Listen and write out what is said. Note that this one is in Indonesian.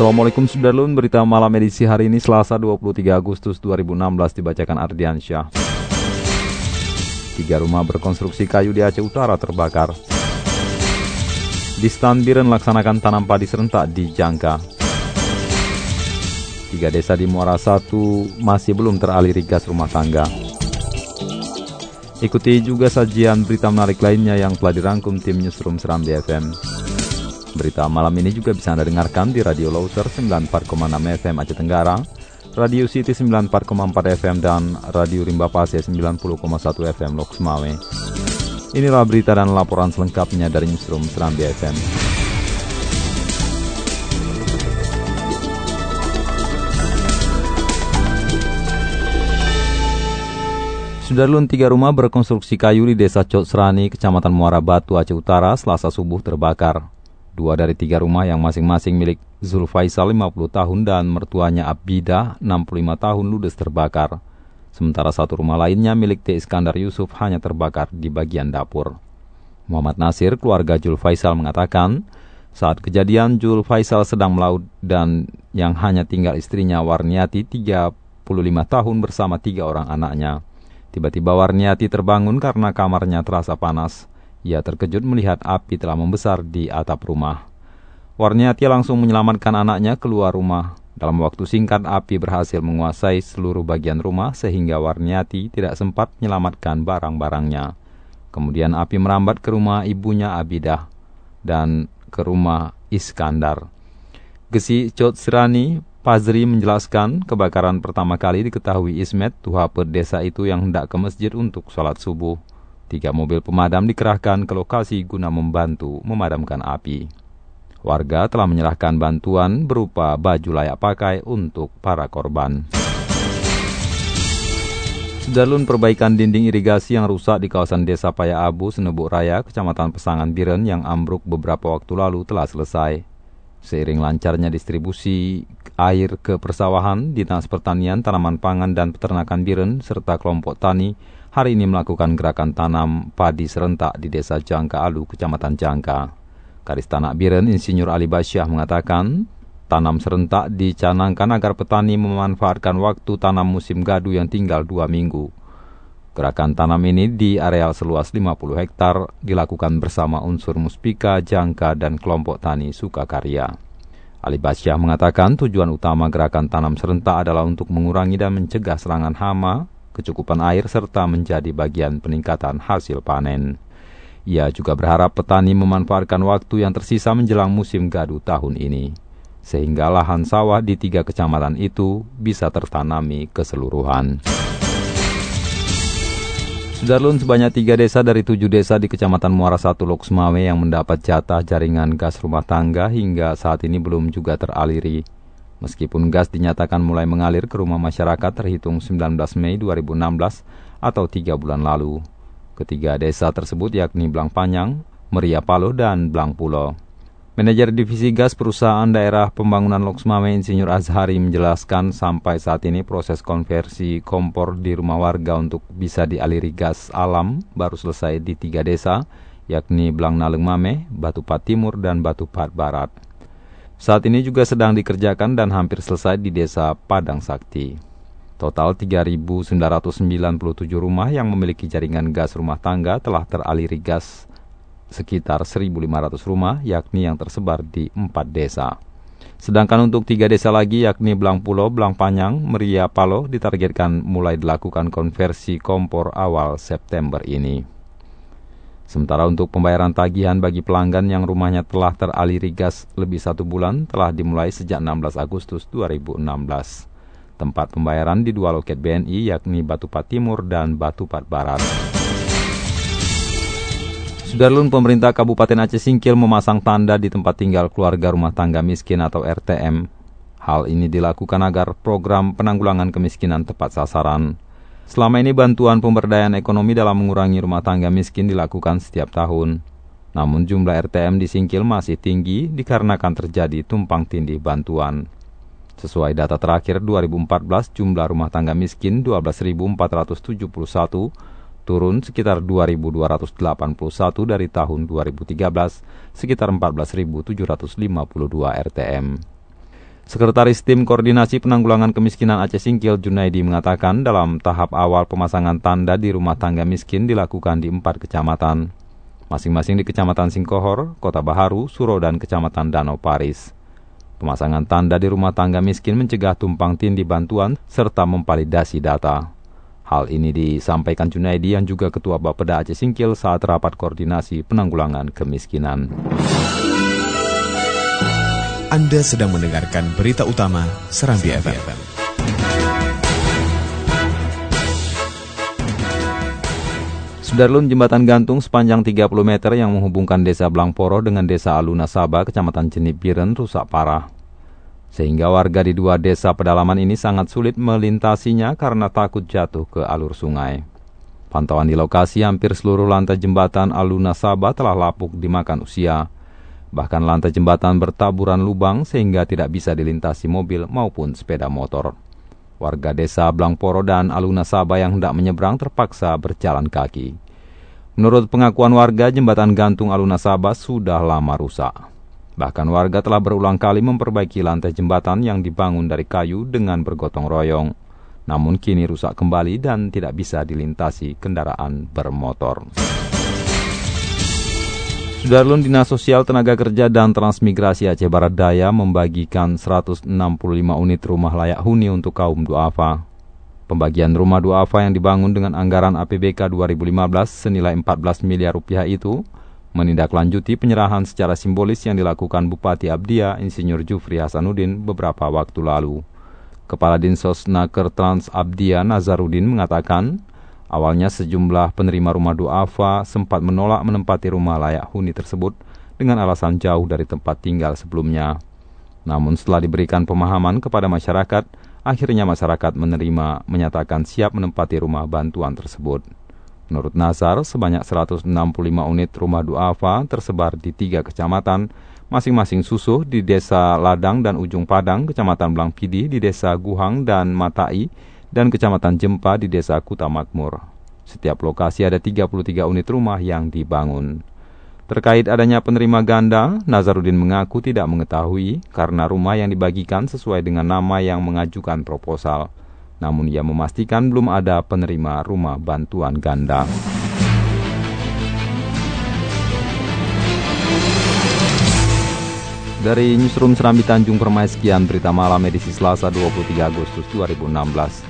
Assalamualaikum Sudarlun, berita malam edisi hari ini Selasa 23 Agustus 2016 dibacakan Ardiansyah. Tiga rumah berkonstruksi kayu di Aceh Utara terbakar. Di Stanbiren laksanakan tanam padi serentak di Jangka. Tiga desa di Muara Satu masih belum teraliri gas rumah tangga. Ikuti juga sajian berita menarik lainnya yang telah dirangkum tim Newsroom Seram BFM. Berita malam ini juga bisa Anda dengarkan di Radio Loser 94,6 FM Aceh Tenggara, Radio City 94,4 FM, dan Radio Rimba Pasir 90,1 FM Lok Semawe. Inilah berita dan laporan selengkapnya dari Newsroom Serambi FM. Sudarlun tiga rumah berkonstruksi kayu di desa Cot Serani, Kecamatan Muara Batu, Aceh Utara, selasa subuh terbakar. Dua dari tiga rumah yang masing-masing milik Zulfaisal 50 tahun dan mertuanya Abida 65 tahun ludes terbakar. Sementara satu rumah lainnya milik T. Iskandar Yusuf hanya terbakar di bagian dapur. Muhammad Nasir, keluarga Jul Faisal mengatakan, saat kejadian Jul Faisal sedang melaut dan yang hanya tinggal istrinya Warniati 35 tahun bersama tiga orang anaknya. Tiba-tiba Warniati terbangun karena kamarnya terasa panas. Ia terkejut melihat api telah membesar di atap rumah. Warniati langsung menyelamatkan anaknya keluar rumah. Dalam waktu singkat, api berhasil menguasai seluruh bagian rumah sehingga Warniati tidak sempat menyelamatkan barang-barangnya. Kemudian api merambat ke rumah ibunya Abidah dan ke rumah Iskandar. Gesi Cot Sirani Pazri menjelaskan kebakaran pertama kali diketahui Ismet, tuhape desa itu yang hendak ke masjid untuk sholat subuh. Tiga mobil pemadam dikerahkan ke lokasi guna membantu memadamkan api. Warga telah menyerahkan bantuan berupa baju layak pakai untuk para korban. Jalur perbaikan dinding irigasi yang rusak di kawasan Desa Paya Abu, Senebuk Raya, Kecamatan Pesangan Biren yang ambruk beberapa waktu lalu telah selesai. Seiring lancarnya distribusi air ke persawahan, Dinas Pertanian, Tanaman Pangan, dan Peternakan Biren, serta kelompok tani, hari ini melakukan gerakan tanam padi serentak di Desa Jangka Alu, Kecamatan Jangka. Karis Tanak Biren, Insinyur Ali Basyah mengatakan, tanam serentak dicanangkan agar petani memanfaatkan waktu tanam musim gadu yang tinggal dua minggu. Gerakan tanam ini di areal seluas 50 hektar dilakukan bersama unsur Muspika, Jangka, dan kelompok tani Sukakarya. Ali Basyah mengatakan tujuan utama gerakan tanam serentak adalah untuk mengurangi dan mencegah serangan hama, kecukupan air, serta menjadi bagian peningkatan hasil panen. Ia juga berharap petani memanfaatkan waktu yang tersisa menjelang musim gadu tahun ini, sehingga lahan sawah di tiga kecamatan itu bisa tertanami keseluruhan. Sudarlun sebanyak tiga desa dari tujuh desa di Kecamatan Muara Satu Loksmawe yang mendapat jatah jaringan gas rumah tangga hingga saat ini belum juga teraliri. Meskipun gas dinyatakan mulai mengalir ke rumah masyarakat terhitung 19 Mei 2016 atau tiga bulan lalu. Ketiga desa tersebut yakni Blang Panyang, Meria Paloh, dan Blang Pulau. Manajer Divisi Gas Perusahaan Daerah Pembangunan Loksmawe Insinyur Azhari menjelaskan sampai saat ini proses konversi kompor di rumah warga untuk bisa dialiri gas alam baru selesai di tiga desa, yakni Blang Naleng Mame, Batupat Timur, dan Batupat Barat. Saat ini juga sedang dikerjakan dan hampir selesai di desa Padang Sakti. Total 3.997 rumah yang memiliki jaringan gas rumah tangga telah teraliri gas sekitar 1.500 rumah, yakni yang tersebar di empat desa. Sedangkan untuk tiga desa lagi, yakni Blang Pulau, Blang Panyang, Meria Palo, ditargetkan mulai dilakukan konversi kompor awal September ini. Sementara untuk pembayaran tagihan bagi pelanggan yang rumahnya telah teraliri gas lebih satu bulan telah dimulai sejak 16 Agustus 2016. Tempat pembayaran di dua loket BNI yakni Batupat Timur dan Batupat Barat. Sudarlun pemerintah Kabupaten Aceh Singkil memasang tanda di tempat tinggal keluarga rumah tangga miskin atau RTM. Hal ini dilakukan agar program penanggulangan kemiskinan tepat sasaran. Selama ini bantuan pemberdayaan ekonomi dalam mengurangi rumah tangga miskin dilakukan setiap tahun. Namun jumlah RTM di Singkil masih tinggi dikarenakan terjadi tumpang tindih bantuan. Sesuai data terakhir 2014, jumlah rumah tangga miskin 12.471 turun sekitar 2.281 dari tahun 2013, sekitar 14.752 RTM. Sekretaris Tim Koordinasi Penanggulangan Kemiskinan Aceh Singkil Junaidi mengatakan dalam tahap awal pemasangan tanda di rumah tangga miskin dilakukan di empat kecamatan, masing-masing di Kecamatan Singkohor, Kota Baharu, Suro, dan Kecamatan Danau Paris. Pemasangan tanda di rumah tangga miskin mencegah tumpang tindih bantuan serta memvalidasi data. Hal ini disampaikan Junaidi yang juga Ketua Bapeda Aceh Singkil saat rapat koordinasi penanggulangan kemiskinan. Anda sedang mendengarkan berita utama Serambi FM. Sudarlun jembatan gantung sepanjang 30 meter yang menghubungkan desa Blangporo dengan desa Aluna Saba, kecamatan Cenipiren, rusak parah sehingga warga di dua desa pedalaman ini sangat sulit melintasinya karena takut jatuh ke alur sungai. Pantauan di lokasi hampir seluruh lantai jembatan Aluna Sabah telah lapuk dimakan usia. Bahkan lantai jembatan bertaburan lubang sehingga tidak bisa dilintasi mobil maupun sepeda motor. Warga desa Blangporo dan Aluna Sabah yang hendak menyeberang terpaksa berjalan kaki. Menurut pengakuan warga, jembatan gantung Aluna Sabah sudah lama rusak. Bahkan warga telah berulang kali memperbaiki lantai jembatan yang dibangun dari kayu dengan bergotong royong. Namun kini rusak kembali dan tidak bisa dilintasi kendaraan bermotor. Sudarlun Dinas Sosial Tenaga Kerja dan Transmigrasi Aceh Barat Daya membagikan 165 unit rumah layak huni untuk kaum duafa. Pembagian rumah duafa yang dibangun dengan anggaran APBK 2015 senilai 14 miliar rupiah itu menindaklanjuti penyerahan secara simbolis yang dilakukan Bupati Abdia Insinyur Jufri Hasanuddin beberapa waktu lalu. Kepala Dinsos Naker Trans Abdia Nazarudin mengatakan, awalnya sejumlah penerima rumah duafa sempat menolak menempati rumah layak huni tersebut dengan alasan jauh dari tempat tinggal sebelumnya. Namun setelah diberikan pemahaman kepada masyarakat, akhirnya masyarakat menerima menyatakan siap menempati rumah bantuan tersebut. Menurut Nasar, sebanyak 165 unit rumah duafa tersebar di tiga kecamatan, masing-masing susuh di Desa Ladang dan Ujung Padang, Kecamatan Blangpidi di Desa Guhang dan Matai, dan Kecamatan Jempa di Desa Kuta Makmur. Setiap lokasi ada 33 unit rumah yang dibangun. Terkait adanya penerima ganda, Nazarudin mengaku tidak mengetahui karena rumah yang dibagikan sesuai dengan nama yang mengajukan proposal namun ia memastikan belum ada penerima rumah bantuan ganda. Dari Newsroom Serambi Tanjung Permai sekian berita malam edisi Selasa 23 Agustus 2016.